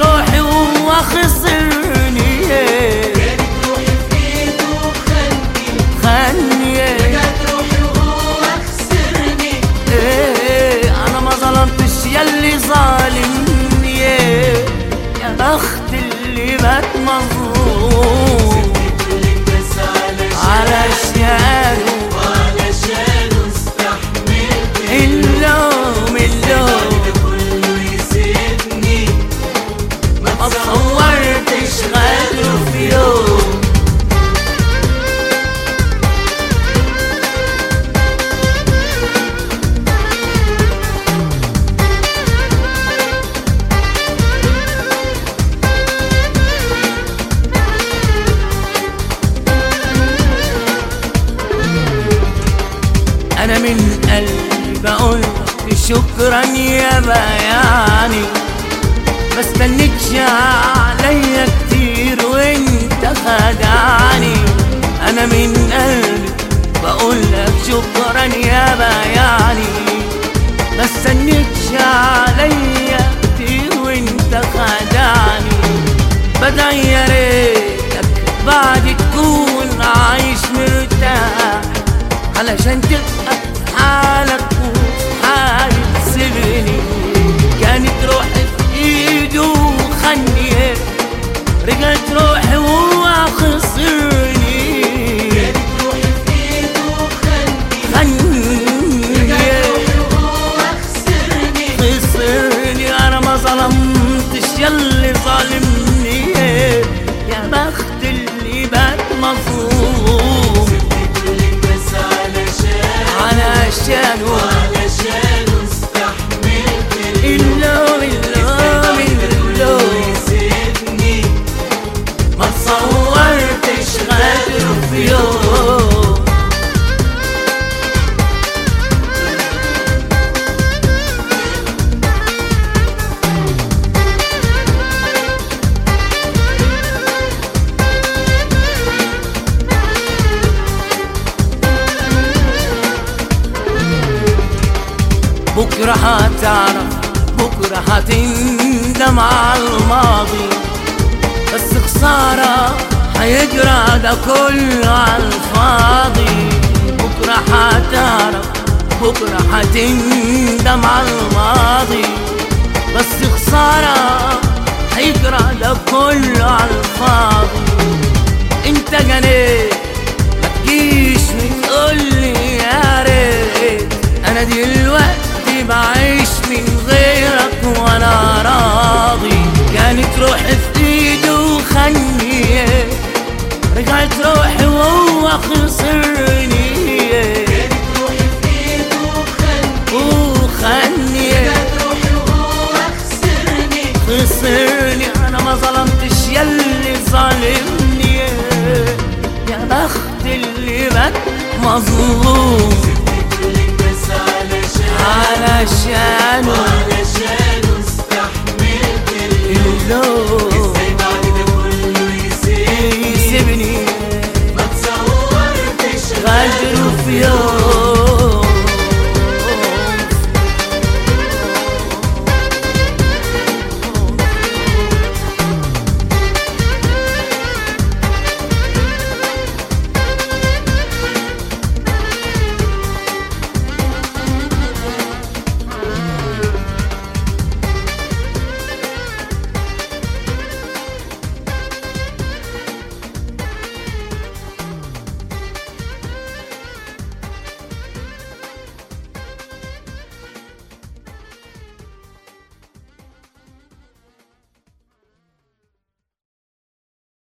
روحي وهو من قلبي بقول شكرا يا بياني. ما استنيتش عليا كتير وانت خدعني. أنا من قلبي بقول لك شكرا يا بياني. ما استنيتش عليا كتير وانت خدعني. بدعي يا ريتك بعد تكون عايش مرتاح. علشان تبقى بكرة هتعرف بكرة هتندم على الماضي. بس خسارة هيجرى ده كله على الفاضي. بكرة هتعرف بكرة هتندم على الماضي. بس خسارة هيجرى ده كله على الفاضي. انت جنيه ما تجيش من قلبك مظلوم. سبتلك علشان علشانه علشانه استحملت اللوم إزاي بعد ده كله يسيبني يسيبني